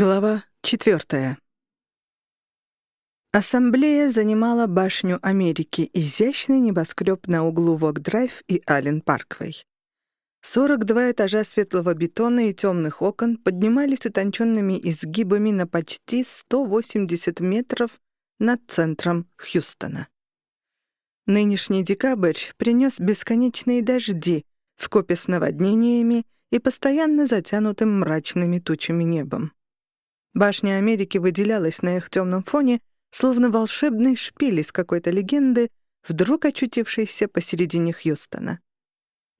Глава четвертая. Ассамблея занимала башню Америки, изящный небоскреб на углу Вок-Драйв и Аллен-Парквей. 42 этажа светлого бетона и темных окон поднимались утонченными изгибами на почти 180 метров над центром Хьюстона. Нынешний декабрь принес бесконечные дожди вкупе с наводнениями и постоянно затянутым мрачными тучами небом. Башня Америки выделялась на их темном фоне, словно волшебный шпиль из какой-то легенды, вдруг очутившийся посередине Хьюстона.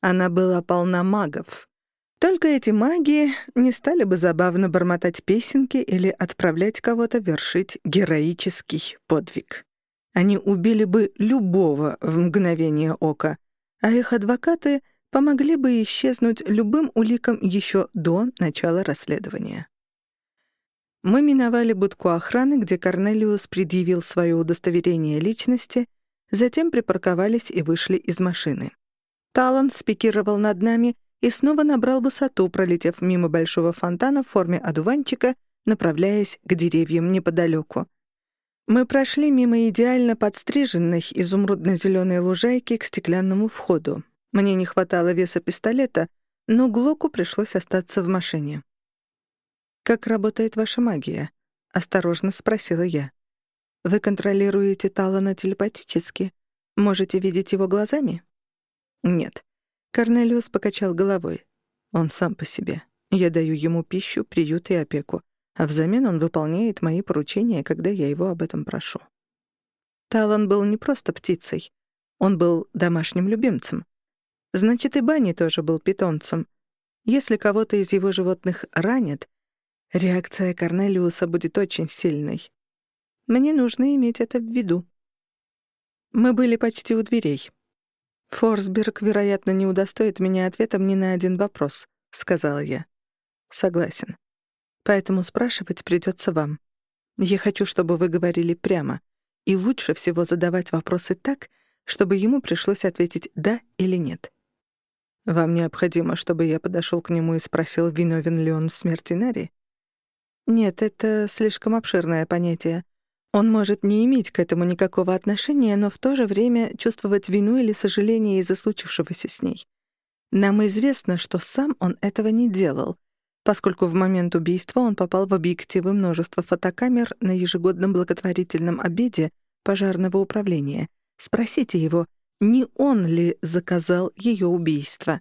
Она была полна магов. Только эти маги не стали бы забавно бормотать песенки или отправлять кого-то вершить героический подвиг. Они убили бы любого в мгновение ока, а их адвокаты помогли бы исчезнуть любым уликам еще до начала расследования. Мы миновали будку охраны, где Корнелиус предъявил свое удостоверение личности, затем припарковались и вышли из машины. Талан спикировал над нами и снова набрал высоту, пролетев мимо большого фонтана в форме одуванчика, направляясь к деревьям неподалеку. Мы прошли мимо идеально подстриженной изумрудно-зеленой лужайки к стеклянному входу. Мне не хватало веса пистолета, но Глоку пришлось остаться в машине. «Как работает ваша магия?» — осторожно спросила я. «Вы контролируете Талана телепатически? Можете видеть его глазами?» «Нет». Корнелиус покачал головой. «Он сам по себе. Я даю ему пищу, приют и опеку, а взамен он выполняет мои поручения, когда я его об этом прошу». Талан был не просто птицей. Он был домашним любимцем. Значит, и Банни тоже был питомцем. Если кого-то из его животных ранят, Реакция Корнелиуса будет очень сильной. Мне нужно иметь это в виду. Мы были почти у дверей. «Форсберг, вероятно, не удостоит меня ответом ни на один вопрос», — сказала я. «Согласен. Поэтому спрашивать придется вам. Я хочу, чтобы вы говорили прямо, и лучше всего задавать вопросы так, чтобы ему пришлось ответить «да» или «нет». Вам необходимо, чтобы я подошел к нему и спросил, виновен ли он в смерти Нари? Нет, это слишком обширное понятие. Он может не иметь к этому никакого отношения, но в то же время чувствовать вину или сожаление из-за случившегося с ней. Нам известно, что сам он этого не делал, поскольку в момент убийства он попал в объективы множества фотокамер на ежегодном благотворительном обеде пожарного управления. Спросите его, не он ли заказал ее убийство.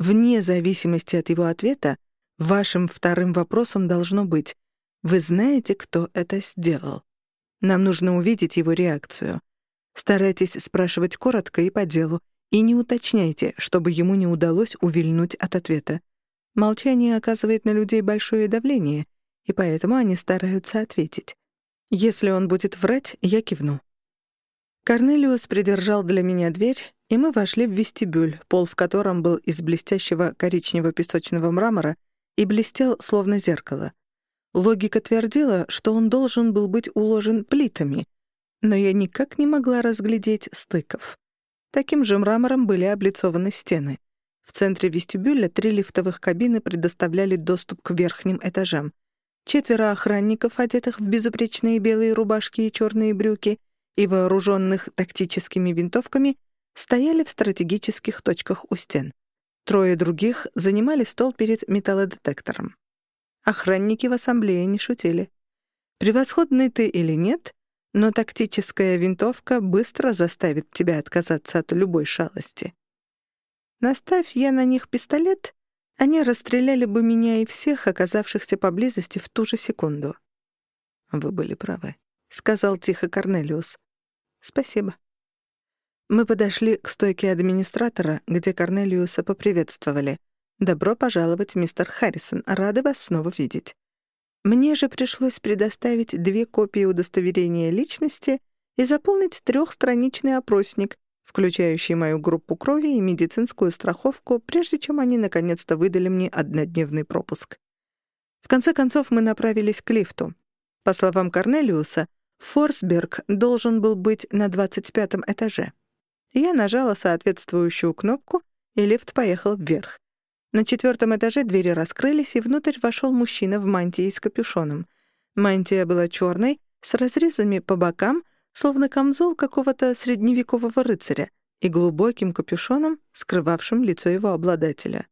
Вне зависимости от его ответа, Вашим вторым вопросом должно быть «Вы знаете, кто это сделал?» Нам нужно увидеть его реакцию. Старайтесь спрашивать коротко и по делу, и не уточняйте, чтобы ему не удалось увильнуть от ответа. Молчание оказывает на людей большое давление, и поэтому они стараются ответить. Если он будет врать, я кивну. Корнелиус придержал для меня дверь, и мы вошли в вестибюль, пол в котором был из блестящего коричневого песочного мрамора и блестел, словно зеркало. Логика твердила, что он должен был быть уложен плитами, но я никак не могла разглядеть стыков. Таким же мрамором были облицованы стены. В центре вестибюля три лифтовых кабины предоставляли доступ к верхним этажам. Четверо охранников, одетых в безупречные белые рубашки и черные брюки, и вооруженных тактическими винтовками, стояли в стратегических точках у стен. Трое других занимали стол перед металлодетектором. Охранники в ассамблее не шутили. Превосходный ты или нет, но тактическая винтовка быстро заставит тебя отказаться от любой шалости. Наставь я на них пистолет, они расстреляли бы меня и всех, оказавшихся поблизости в ту же секунду. «Вы были правы», — сказал тихо Корнелиус. «Спасибо». Мы подошли к стойке администратора, где Корнелиуса поприветствовали. «Добро пожаловать, мистер Харрисон. Рады вас снова видеть». Мне же пришлось предоставить две копии удостоверения личности и заполнить трехстраничный опросник, включающий мою группу крови и медицинскую страховку, прежде чем они наконец-то выдали мне однодневный пропуск. В конце концов мы направились к лифту. По словам Корнелиуса, Форсберг должен был быть на 25 этаже. Я нажала соответствующую кнопку, и лифт поехал вверх. На четвертом этаже двери раскрылись, и внутрь вошел мужчина в мантии с капюшоном. Мантия была черной, с разрезами по бокам, словно камзол какого-то средневекового рыцаря, и глубоким капюшоном, скрывавшим лицо его обладателя.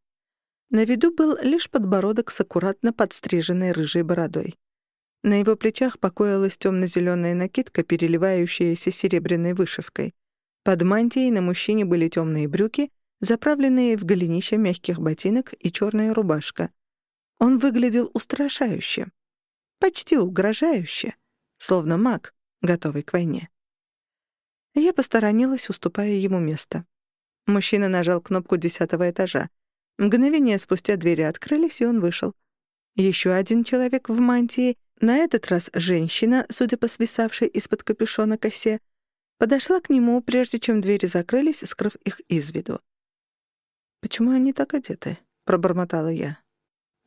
На виду был лишь подбородок с аккуратно подстриженной рыжей бородой. На его плечах покоилась темно-зеленая накидка, переливающаяся серебряной вышивкой. Под мантией на мужчине были темные брюки, заправленные в голенища мягких ботинок и черная рубашка. Он выглядел устрашающе, почти угрожающе, словно маг, готовый к войне. Я посторонилась, уступая ему место. Мужчина нажал кнопку десятого этажа. Мгновение спустя двери открылись, и он вышел. Еще один человек в мантии на этот раз женщина, судя по свисавшей из-под капюшона косе, подошла к нему, прежде чем двери закрылись, скрыв их из виду. «Почему они так одеты?» — пробормотала я.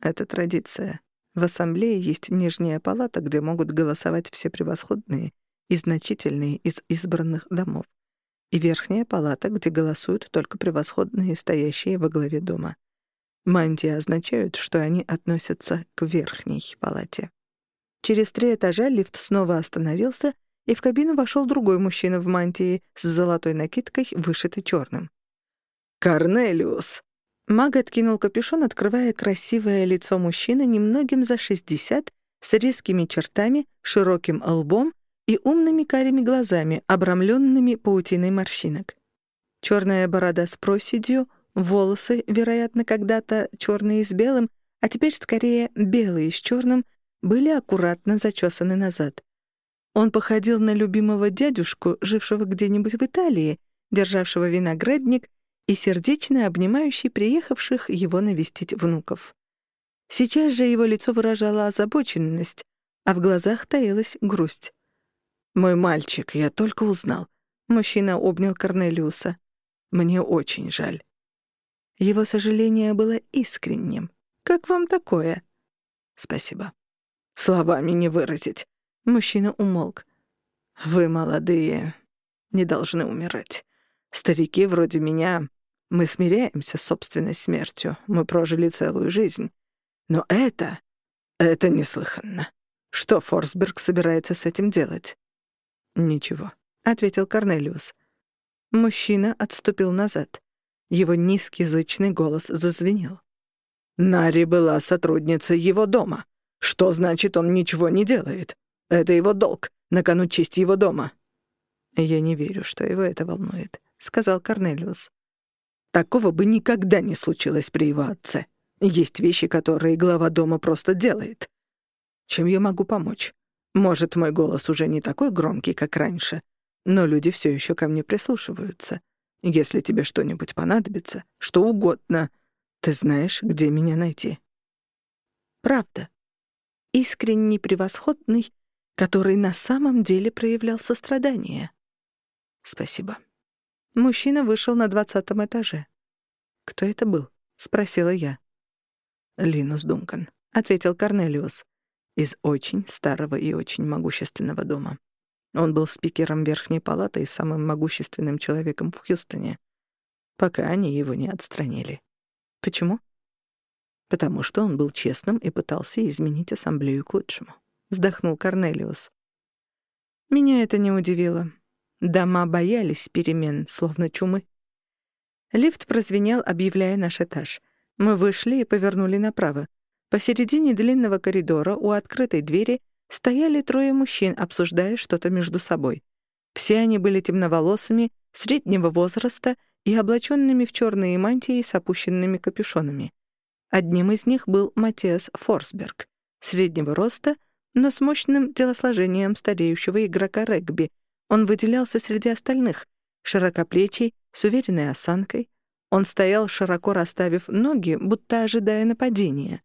«Это традиция. В ассамблее есть нижняя палата, где могут голосовать все превосходные и значительные из избранных домов, и верхняя палата, где голосуют только превосходные, стоящие во главе дома. Мантии означают, что они относятся к верхней палате». Через три этажа лифт снова остановился, и в кабину вошел другой мужчина в мантии с золотой накидкой, вышитой черным. «Корнелиус!» Маг откинул капюшон, открывая красивое лицо мужчины немногим за шестьдесят, с резкими чертами, широким лбом и умными карими глазами, обрамленными паутиной морщинок. Черная борода с проседью, волосы, вероятно, когда-то черные с белым, а теперь скорее белые с черным, были аккуратно зачесаны назад. Он походил на любимого дядюшку, жившего где-нибудь в Италии, державшего виноградник и сердечно обнимающий приехавших его навестить внуков. Сейчас же его лицо выражало озабоченность, а в глазах таилась грусть. «Мой мальчик, я только узнал». Мужчина обнял Корнелиуса. «Мне очень жаль». Его сожаление было искренним. «Как вам такое?» «Спасибо». Словами не выразить. Мужчина умолк. Вы, молодые, не должны умирать. Старики вроде меня, мы смиряемся с собственной смертью. Мы прожили целую жизнь. Но это... это неслыханно. Что Форсберг собирается с этим делать? «Ничего», — ответил Корнелиус. Мужчина отступил назад. Его низкий зычный голос зазвенел. «Нари была сотрудницей его дома. Что значит, он ничего не делает? Это его долг, на кону честь его дома. «Я не верю, что его это волнует», — сказал Корнелиус. «Такого бы никогда не случилось при его отце. Есть вещи, которые глава дома просто делает. Чем я могу помочь? Может, мой голос уже не такой громкий, как раньше, но люди все еще ко мне прислушиваются. Если тебе что-нибудь понадобится, что угодно, ты знаешь, где меня найти». «Правда», искренний, превосходный, который на самом деле проявлял сострадание. «Спасибо». Мужчина вышел на двадцатом этаже. «Кто это был?» — спросила я. «Линус Дункан», — ответил Корнелиус, из очень старого и очень могущественного дома. Он был спикером Верхней Палаты и самым могущественным человеком в Хьюстоне, пока они его не отстранили. Почему? потому что он был честным и пытался изменить ассамблею к лучшему. Вздохнул Корнелиус. Меня это не удивило. Дома боялись перемен, словно чумы. Лифт прозвенел, объявляя наш этаж. Мы вышли и повернули направо. Посередине длинного коридора у открытой двери стояли трое мужчин, обсуждая что-то между собой. Все они были темноволосыми, среднего возраста и облаченными в черные мантии с опущенными капюшонами. Одним из них был Матиас Форсберг, среднего роста, но с мощным телосложением стареющего игрока регби. Он выделялся среди остальных, широкоплечий, с уверенной осанкой. Он стоял, широко расставив ноги, будто ожидая нападения.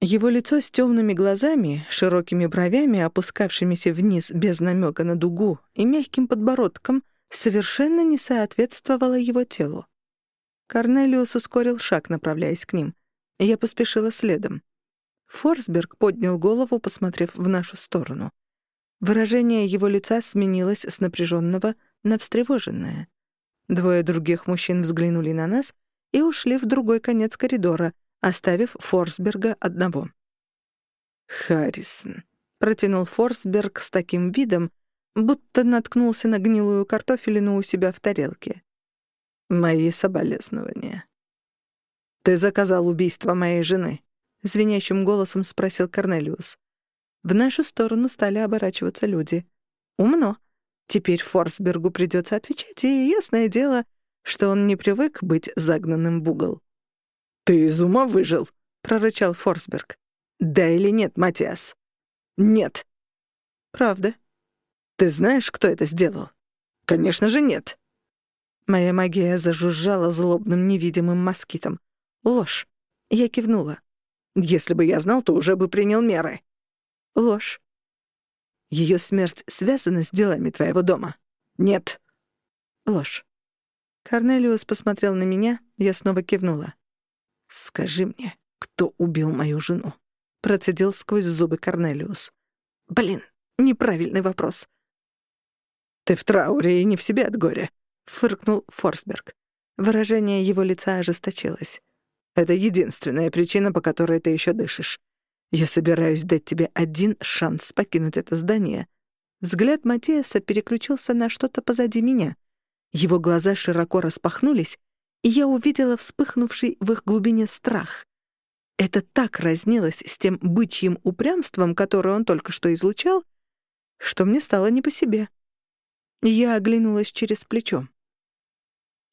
Его лицо с темными глазами, широкими бровями, опускавшимися вниз без намека на дугу, и мягким подбородком совершенно не соответствовало его телу. Корнелиус ускорил шаг, направляясь к ним — я поспешила следом. Форсберг поднял голову, посмотрев в нашу сторону. Выражение его лица сменилось с напряженного на встревоженное. Двое других мужчин взглянули на нас и ушли в другой конец коридора, оставив Форсберга одного. «Харрисон», — протянул Форсберг с таким видом, будто наткнулся на гнилую картофелину у себя в тарелке. «Мои соболезнования». «Ты заказал убийство моей жены?» — звенящим голосом спросил Корнелиус. В нашу сторону стали оборачиваться люди. «Умно. Теперь Форсбергу придется отвечать, и ясное дело, что он не привык быть загнанным в угол». «Ты из ума выжил?» — прорычал Форсберг. «Да или нет, Матиас?» «Нет». «Правда?» «Ты знаешь, кто это сделал?» «Конечно же нет». Моя магия зажужжала злобным невидимым москитом. Ложь. Я кивнула. «Если бы я знал, то уже бы принял меры». Ложь. Ее смерть связана с делами твоего дома? Нет. Ложь. Корнелиус посмотрел на меня, я снова кивнула. «Скажи мне, кто убил мою жену?» Процедил сквозь зубы Корнелиус. «Блин, неправильный вопрос». «Ты в трауре и не в себе от горя», — фыркнул Форсберг. Выражение его лица ожесточилось. «Это единственная причина, по которой ты еще дышишь. Я собираюсь дать тебе один шанс покинуть это здание». Взгляд Матиаса переключился на что-то позади меня. Его глаза широко распахнулись, и я увидела вспыхнувший в их глубине страх. Это так разнилось с тем бычьим упрямством, которое он только что излучал, что мне стало не по себе. Я оглянулась через плечо.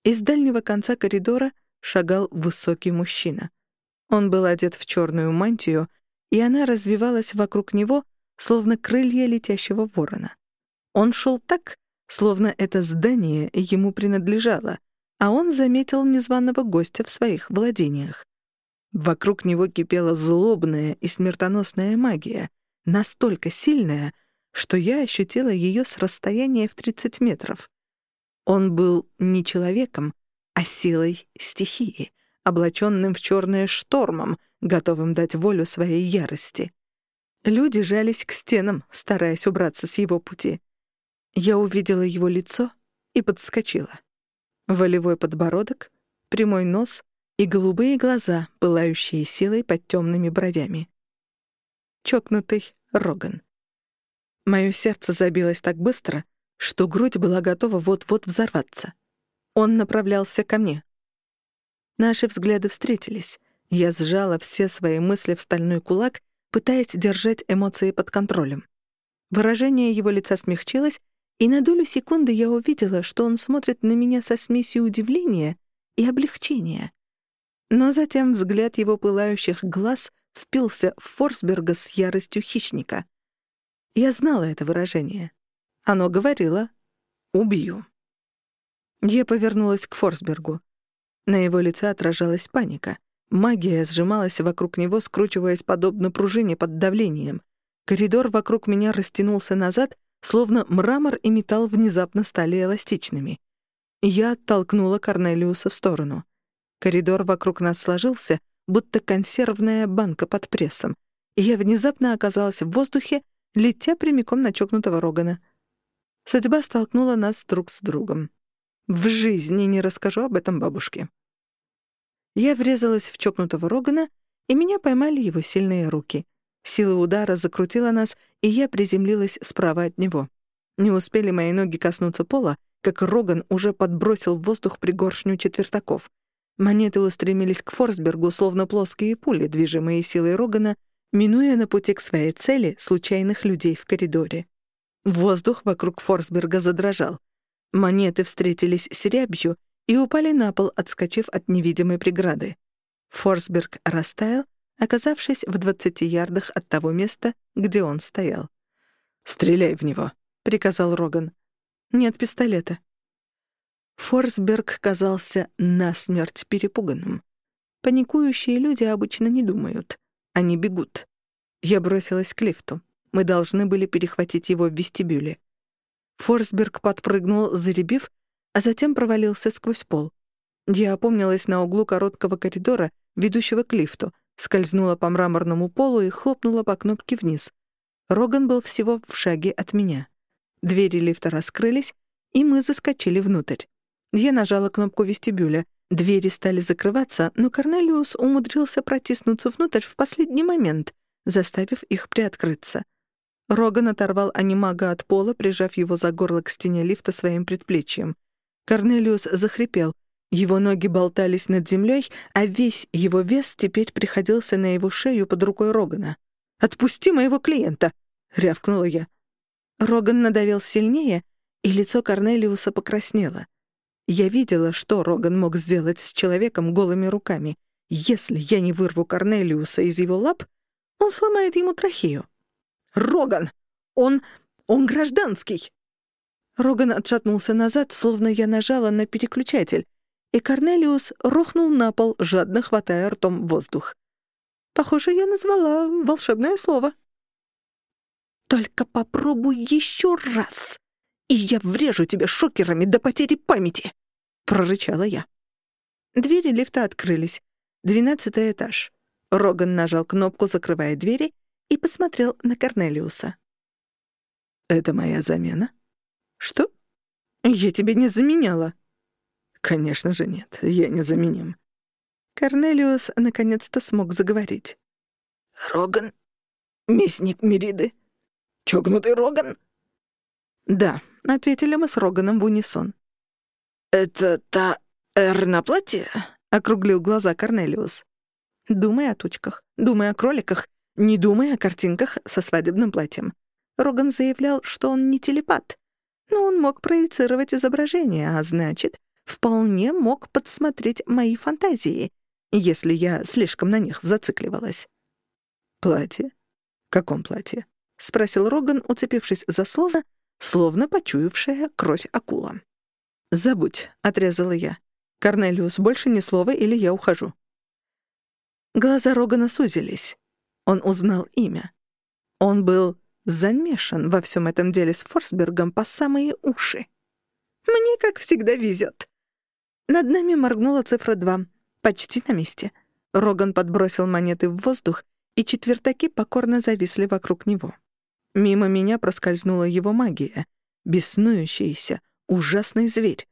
Из дальнего конца коридора шагал высокий мужчина. Он был одет в черную мантию, и она развивалась вокруг него, словно крылья летящего ворона. Он шел так, словно это здание ему принадлежало — а он заметил незваного гостя в своих владениях. Вокруг него кипела злобная и смертоносная магия, настолько сильная, что я ощутила ее с расстояния в 30 метров. Он был не человеком, а силой стихии, облаченным в черное штормом, готовым дать волю своей ярости. Люди жались к стенам, стараясь убраться с его пути. Я увидела его лицо и подскочила волевой подбородок, прямой нос и голубые глаза, пылающие силой под темными бровями. Чокнутый Роган. Мое сердце забилось так быстро, что грудь была готова вот-вот взорваться. Он направлялся ко мне. Наши взгляды встретились. Я сжала все свои мысли в стальной кулак, пытаясь держать эмоции под контролем. Выражение его лица смягчилось, и на долю секунды я увидела, что он смотрит на меня со смесью удивления и облегчения. Но затем взгляд его пылающих глаз впился в Форсберга с яростью хищника. Я знала это выражение. Оно говорило «убью». Я повернулась к Форсбергу. На его лице отражалась паника. Магия сжималась вокруг него, скручиваясь подобно пружине под давлением. Коридор вокруг меня растянулся назад, словно мрамор и металл внезапно стали эластичными. Я оттолкнула Корнелиуса в сторону. Коридор вокруг нас сложился, будто консервная банка под прессом, и я внезапно оказалась в воздухе, летя прямиком на чокнутого Рогана. Судьба столкнула нас друг с другом. В жизни не расскажу об этом бабушке. Я врезалась в чокнутого Рогана, и меня поймали его сильные руки. Сила удара закрутила нас, и я приземлилась справа от него. Не успели мои ноги коснуться пола, как Роган уже подбросил в воздух пригоршню четвертаков. Монеты устремились к Форсбергу, словно плоские пули, движимые силой Рогана, минуя на пути к своей цели случайных людей в коридоре. Воздух вокруг Форсберга задрожал. Монеты встретились с рябью и упали на пол, отскочив от невидимой преграды. Форсберг растаял, оказавшись в двадцати ярдах от того места, где он стоял. «Стреляй в него», — приказал Роган. «Нет пистолета». Форсберг казался насмерть перепуганным. Паникующие люди обычно не думают. Они бегут. Я бросилась к лифту. Мы должны были перехватить его в вестибюле. Форсберг подпрыгнул, заребив, а затем провалился сквозь пол. Я опомнилась на углу короткого коридора, ведущего к лифту, скользнула по мраморному полу и хлопнула по кнопке вниз. Роган был всего в шаге от меня. Двери лифта раскрылись, и мы заскочили внутрь. Я нажала кнопку вестибюля. Двери стали закрываться, но Корнелиус умудрился протиснуться внутрь в последний момент, заставив их приоткрыться. Роган оторвал анимага от пола, прижав его за горло к стене лифта своим предплечьем. Корнелиус захрипел. Его ноги болтались над землей, а весь его вес теперь приходился на его шею под рукой Рогана. «Отпусти моего клиента!» — рявкнула я. Роган надавил сильнее, и лицо Корнелиуса покраснело. Я видела, что Роган мог сделать с человеком голыми руками. Если я не вырву Корнелиуса из его лап, он сломает ему трахею. «Роган! Он... он гражданский!» Роган отшатнулся назад, словно я нажала на переключатель, и Корнелиус рухнул на пол, жадно хватая ртом воздух. Похоже, я назвала волшебное слово. «Только попробуй еще раз!» и я врежу тебя шокерами до потери памяти!» — прорычала я. Двери лифта открылись. Двенадцатый этаж. Роган нажал кнопку, закрывая двери, и посмотрел на Корнелиуса. «Это моя замена?» «Что? Я тебе не заменяла». «Конечно же нет, я не заменим». Корнелиус наконец-то смог заговорить. «Роган? Мясник Мериды? Чокнутый Роган?» «Да», — ответили мы с Роганом в унисон. «Это та «Р на платье?» — округлил глаза Корнелиус. «Думай о тучках, думай о кроликах, не думай о картинках со свадебным платьем». Роган заявлял, что он не телепат, но он мог проецировать изображение, а значит, вполне мог подсмотреть мои фантазии, если я слишком на них зацикливалась. «Платье? В каком платье?» — спросил Роган, уцепившись за слово, словно почуявшая кровь акула. «Забудь», — отрезала я. «Корнелиус, больше ни слова, или я ухожу». Глаза Рогана сузились. Он узнал имя. Он был замешан во всем этом деле с Форсбергом по самые уши. «Мне, как всегда, везет». Над нами моргнула цифра два. Почти на месте. Роган подбросил монеты в воздух, и четвертаки покорно зависли вокруг него. Мимо меня проскользнула его магия. Беснующийся, ужасный зверь.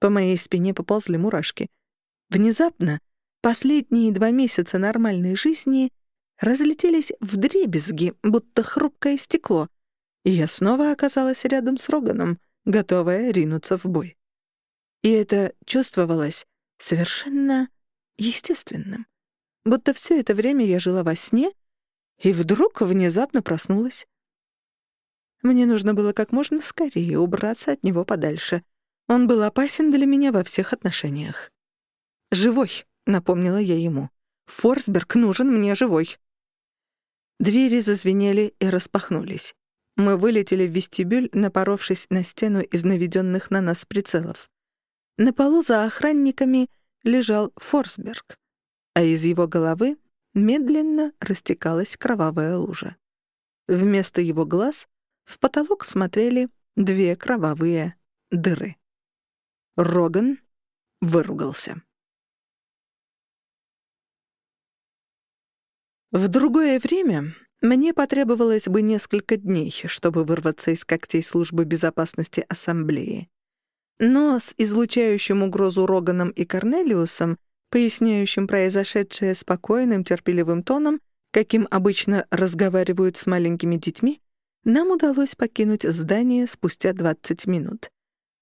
По моей спине поползли мурашки. Внезапно последние два месяца нормальной жизни разлетелись в дребезги, будто хрупкое стекло, и я снова оказалась рядом с Роганом, готовая ринуться в бой. И это чувствовалось совершенно естественным. Будто все это время я жила во сне и вдруг внезапно проснулась. Мне нужно было как можно скорее убраться от него подальше. Он был опасен для меня во всех отношениях. «Живой», — напомнила я ему. «Форсберг нужен мне живой». Двери зазвенели и распахнулись. Мы вылетели в вестибюль, напоровшись на стену из наведенных на нас прицелов. На полу за охранниками лежал Форсберг, а из его головы медленно растекалась кровавая лужа. Вместо его глаз в потолок смотрели две кровавые дыры. Роган выругался. В другое время мне потребовалось бы несколько дней, чтобы вырваться из когтей службы безопасности Ассамблеи. Но с излучающим угрозу Роганом и Корнелиусом, поясняющим произошедшее спокойным, терпеливым тоном, каким обычно разговаривают с маленькими детьми, нам удалось покинуть здание спустя 20 минут.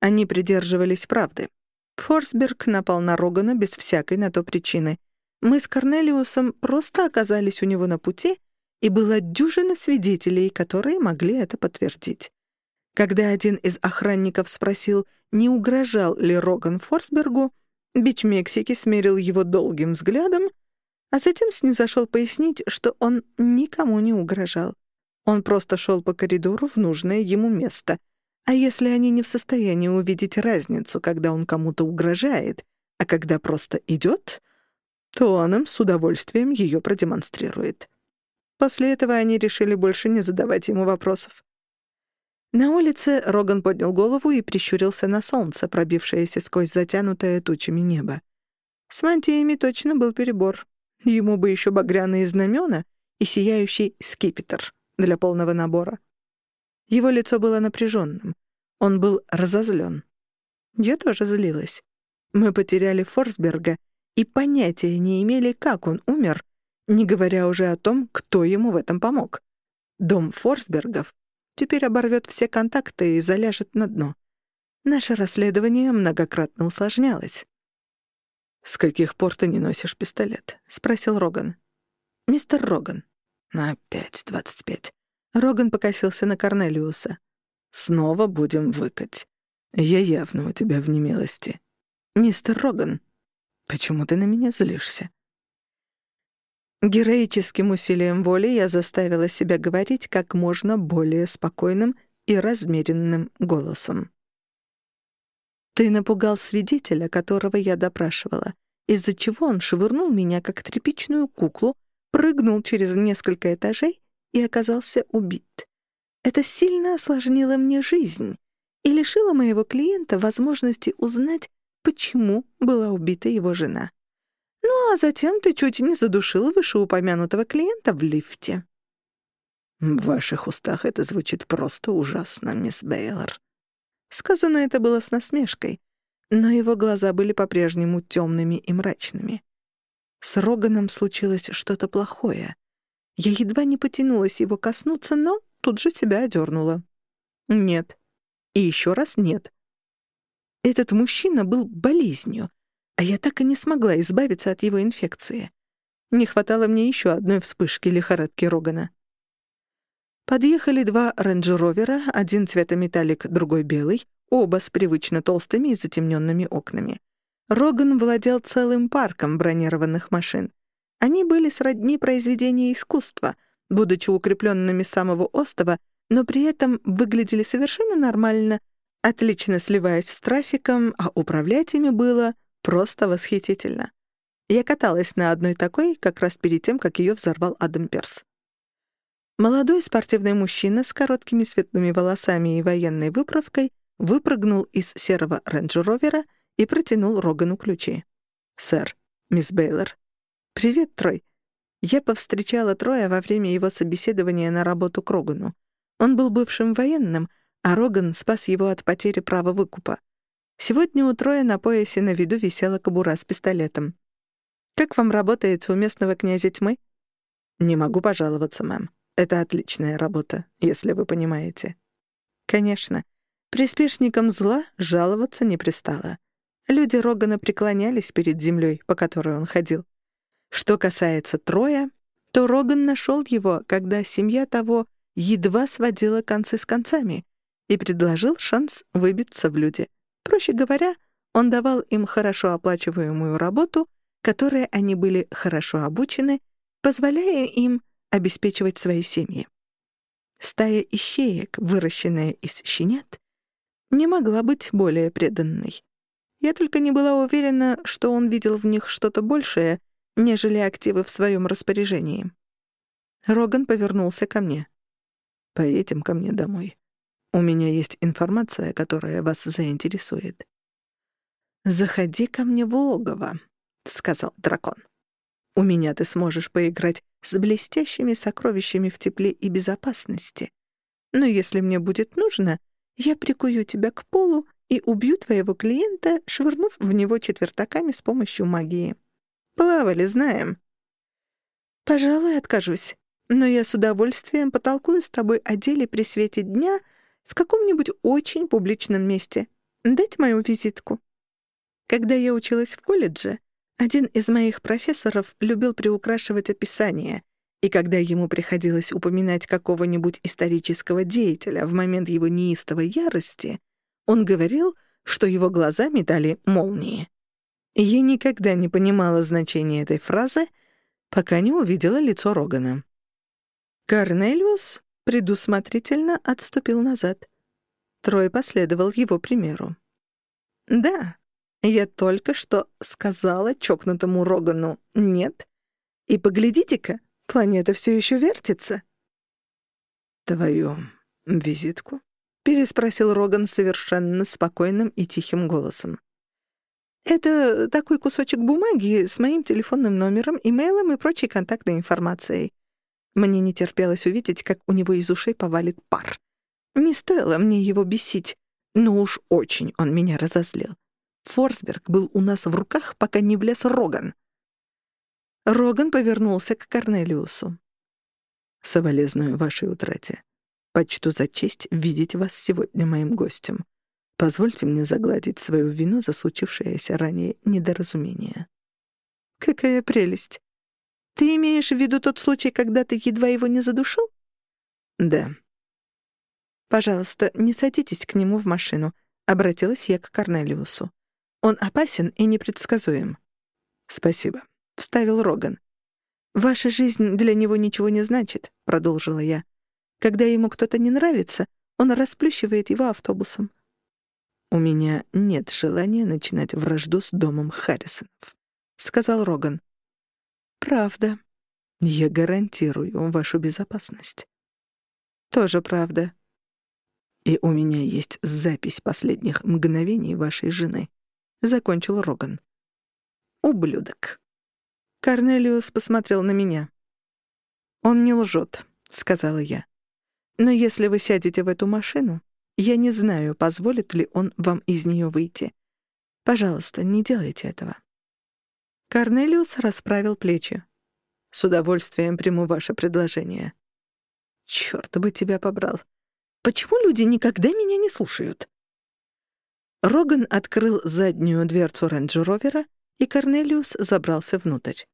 Они придерживались правды. Форсберг напал на Рогана без всякой на то причины. Мы с Корнелиусом просто оказались у него на пути, и была дюжина свидетелей, которые могли это подтвердить. Когда один из охранников спросил, не угрожал ли Роган Форсбергу, Бич Мексики смерил его долгим взглядом, а затем снизошел пояснить, что он никому не угрожал. Он просто шел по коридору в нужное ему место. А если они не в состоянии увидеть разницу, когда он кому-то угрожает, а когда просто идет, то он им с удовольствием ее продемонстрирует. После этого они решили больше не задавать ему вопросов. На улице Роган поднял голову и прищурился на солнце, пробившееся сквозь затянутое тучами небо. С мантиями точно был перебор. Ему бы еще багряные знамена и сияющий скипетр для полного набора. Его лицо было напряженным. Он был разозлен. Я тоже злилась. Мы потеряли Форсберга и понятия не имели, как он умер, не говоря уже о том, кто ему в этом помог. Дом Форсбергов теперь оборвет все контакты и заляжет на дно. Наше расследование многократно усложнялось. «С каких пор ты не носишь пистолет?» — спросил Роган. «Мистер Роган». «Опять двадцать пять». Роган покосился на Корнелиуса. «Снова будем выкать. Я явно у тебя в немилости». «Мистер Роган, почему ты на меня злишься?» Героическим усилием воли я заставила себя говорить как можно более спокойным и размеренным голосом. «Ты напугал свидетеля, которого я допрашивала, из-за чего он швырнул меня как тряпичную куклу, прыгнул через несколько этажей и оказался убит. Это сильно осложнило мне жизнь и лишило моего клиента возможности узнать, почему была убита его жена. Ну, а затем ты чуть не задушил вышеупомянутого клиента в лифте». «В ваших устах это звучит просто ужасно, мисс Бейлор». Сказано это было с насмешкой, но его глаза были по-прежнему темными и мрачными. С Роганом случилось что-то плохое. Я едва не потянулась его коснуться, но тут же себя одернула. Нет. И еще раз нет. Этот мужчина был болезнью, а я так и не смогла избавиться от его инфекции. Не хватало мне еще одной вспышки лихорадки Рогана. Подъехали два рейндж-ровера, один цвета металлик, другой белый, оба с привычно толстыми и затемненными окнами. Роган владел целым парком бронированных машин. Они были сродни произведения искусства, будучи укрепленными с самого остова, но при этом выглядели совершенно нормально, отлично сливаясь с трафиком, а управлять ими было Просто восхитительно. Я каталась на одной такой как раз перед тем, как ее взорвал Адам Перс. Молодой спортивный мужчина с короткими светлыми волосами и военной выправкой выпрыгнул из серого рейндж-ровера и протянул Рогану ключи. «Сэр, мисс Бейлор». «Привет, Трой». Я повстречала Троя во время его собеседования на работу к Рогану. Он был бывшим военным, а Роган спас его от потери права выкупа. Сегодня у Троя на поясе на виду висела кобура с пистолетом. «Как вам работается у местного князя тьмы?» «Не могу пожаловаться, мэм. Это отличная работа, если вы понимаете». «Конечно. Приспешникам зла жаловаться не пристало. Люди Рогана преклонялись перед землей, по которой он ходил. Что касается Троя, то Роган нашел его, когда семья того едва сводила концы с концами и предложил шанс выбиться в люди. Проще говоря, он давал им хорошо оплачиваемую работу, которой они были хорошо обучены, позволяя им обеспечивать свои семьи. Стая ищеек, выращенная из щенят, не могла быть более преданной. Я только не была уверена, что он видел в них что-то большее, нежели активы в своем распоряжении. Роган повернулся ко мне. «Поедем ко мне домой. У меня есть информация, которая вас заинтересует». «Заходи ко мне в логово», — сказал дракон. «У меня ты сможешь поиграть с блестящими сокровищами в тепле и безопасности. Но если мне будет нужно, я прикую тебя к полу и убью твоего клиента, швырнув в него четвертаками с помощью магии. Плавали, знаем». «Пожалуй, откажусь. Но я с удовольствием потолкую с тобой о деле при свете дня», в каком-нибудь очень публичном месте. Дайте мою визитку. Когда я училась в колледже, один из моих профессоров любил приукрашивать описание, и когда ему приходилось упоминать какого-нибудь исторического деятеля в момент его неистовой ярости, он говорил, что его глаза метали молнии. Я никогда не понимала значения этой фразы, пока не увидела лицо Рогана. Корнелиус предусмотрительно отступил назад. Трой последовал его примеру. «Да, я только что сказала чокнутому Рогану «нет». И поглядите-ка, планета все еще вертится». «Твою визитку?» — переспросил Роган совершенно спокойным и тихим голосом. «Это такой кусочек бумаги с моим телефонным номером, имейлом и прочей контактной информацией. Мне не терпелось увидеть, как у него из ушей повалит пар. Не стоило мне его бесить, но уж очень он меня разозлил. Форсберг был у нас в руках, пока не влез Роган. Роган повернулся к Корнелиусу. «Соболезную вашей утрате. Почту за честь видеть вас сегодня моим гостем. Позвольте мне загладить свою вину за случившееся ранее недоразумение». «Какая прелесть! Ты имеешь в виду тот случай, когда ты едва его не задушил?» «Да». «Пожалуйста, не садитесь к нему в машину», — обратилась я к Корнелиусу. «Он опасен и непредсказуем». «Спасибо», — вставил Роган. «Ваша жизнь для него ничего не значит», — продолжила я. «Когда ему кто-то не нравится, он расплющивает его автобусом». «У меня нет желания начинать вражду с домом Харрисонов», — сказал Роган. «Правда». «Я гарантирую вашу безопасность». «Тоже правда». «И у меня есть запись последних мгновений вашей жены», — закончил Роган. «Ублюдок». Корнелиус посмотрел на меня. «Он не лжет», — сказала я. «Но если вы сядете в эту машину, я не знаю, позволит ли он вам из нее выйти. Пожалуйста, не делайте этого». Корнелиус расправил плечи. «С удовольствием приму ваше предложение». «Чёрт бы тебя побрал! Почему люди никогда меня не слушают?» Роган открыл заднюю дверцу рейндж-ровера, и Корнелиус забрался внутрь.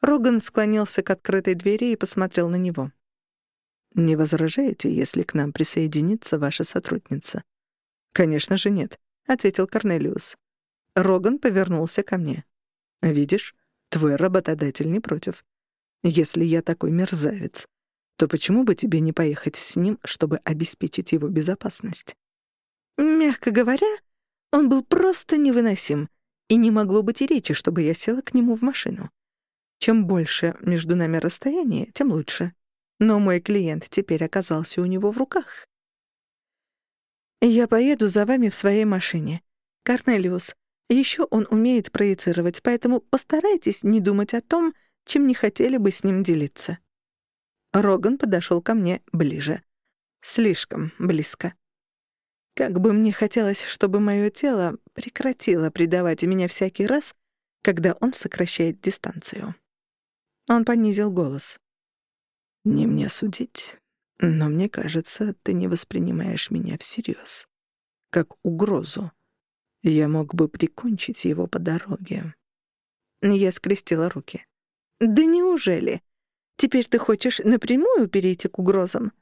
Роган склонился к открытой двери и посмотрел на него. «Не возражаете, если к нам присоединится ваша сотрудница?» «Конечно же нет», — ответил Корнелиус. Роган повернулся ко мне. Видишь, твой работодатель не против. Если я такой мерзавец, то почему бы тебе не поехать с ним, чтобы обеспечить его безопасность? Мягко говоря, он был просто невыносим, и не могло быть и речи, чтобы я села к нему в машину. Чем больше между нами расстояние, тем лучше. Но мой клиент теперь оказался у него в руках. «Я поеду за вами в своей машине. Корнелиус, еще он умеет проецировать, поэтому постарайтесь не думать о том, чем не хотели бы с ним делиться. Роган подошел ко мне ближе. Слишком близко. Как бы мне хотелось, чтобы мое тело прекратило предавать меня всякий раз, когда он сокращает дистанцию. Он понизил голос. «Не мне судить, но мне кажется, ты не воспринимаешь меня всерьез, как угрозу. Я мог бы прикончить его по дороге. Я скрестила руки. «Да неужели? Теперь ты хочешь напрямую перейти к угрозам?»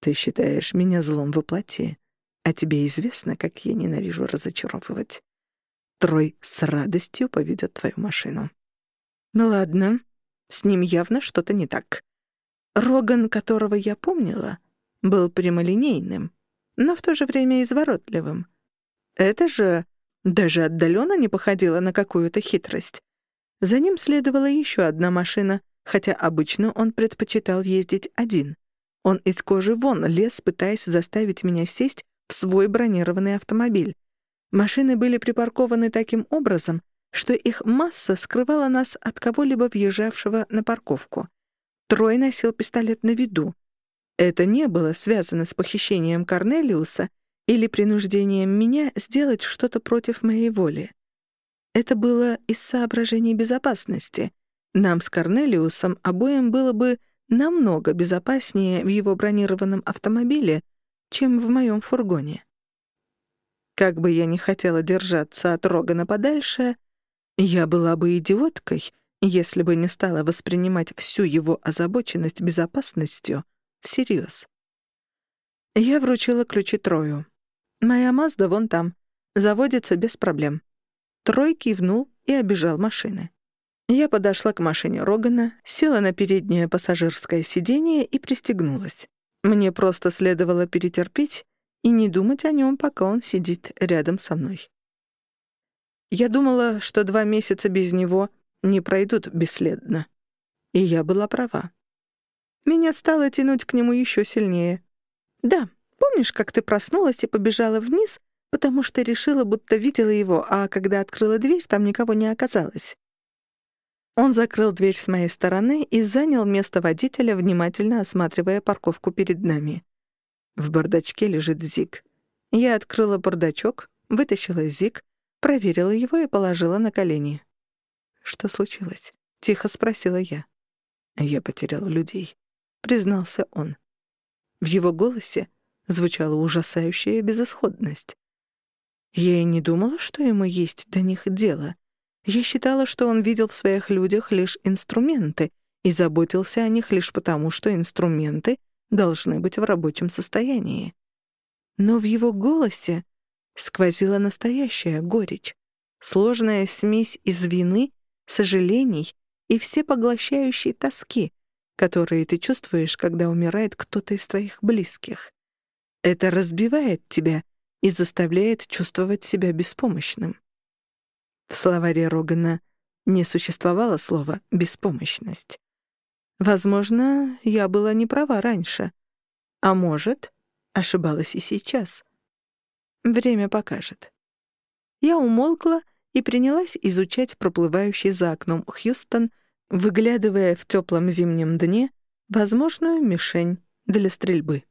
«Ты считаешь меня злом во плоти, а тебе известно, как я ненавижу разочаровывать. Трой с радостью поведет твою машину». «Ну ладно, с ним явно что-то не так. Роган, которого я помнила, был прямолинейным, но в то же время изворотливым. Это же даже отдаленно не походило на какую-то хитрость. За ним следовала еще одна машина, хотя обычно он предпочитал ездить один. Он из кожи вон лез, пытаясь заставить меня сесть в свой бронированный автомобиль. Машины были припаркованы таким образом, что их масса скрывала нас от кого-либо въезжавшего на парковку. Трой носил пистолет на виду. Это не было связано с похищением Корнелиуса или принуждением меня сделать что-то против моей воли. Это было из соображений безопасности. Нам с Корнелиусом обоим было бы намного безопаснее в его бронированном автомобиле, чем в моем фургоне. Как бы я ни хотела держаться от Рогана подальше, я была бы идиоткой, если бы не стала воспринимать всю его озабоченность безопасностью всерьез. Я вручила ключи Трою. «Моя Мазда вон там. Заводится без проблем». Трой кивнул и обежал машины. Я подошла к машине Рогана, села на переднее пассажирское сиденье и пристегнулась. Мне просто следовало перетерпеть и не думать о нем, пока он сидит рядом со мной. Я думала, что два месяца без него не пройдут бесследно. И я была права. Меня стало тянуть к нему еще сильнее. Да, Помнишь, как ты проснулась и побежала вниз, потому что решила, будто видела его, а когда открыла дверь, там никого не оказалось?» Он закрыл дверь с моей стороны и занял место водителя, внимательно осматривая парковку перед нами. В бардачке лежит Зиг. Я открыла бардачок, вытащила Зиг, проверила его и положила на колени. «Что случилось?» — тихо спросила я. «Я потерял людей», — признался он. В его голосе звучала ужасающая безысходность. Я и не думала, что ему есть до них дело. Я считала, что он видел в своих людях лишь инструменты и заботился о них лишь потому, что инструменты должны быть в рабочем состоянии. Но в его голосе сквозила настоящая горечь, сложная смесь из вины, сожалений и всепоглощающей тоски, которые ты чувствуешь, когда умирает кто-то из твоих близких. Это разбивает тебя и заставляет чувствовать себя беспомощным. В словаре Рогана не существовало слова «беспомощность». Возможно, я была не права раньше. А может, ошибалась и сейчас. Время покажет. Я умолкла и принялась изучать проплывающий за окном Хьюстон, выглядывая в теплом зимнем дне возможную мишень для стрельбы.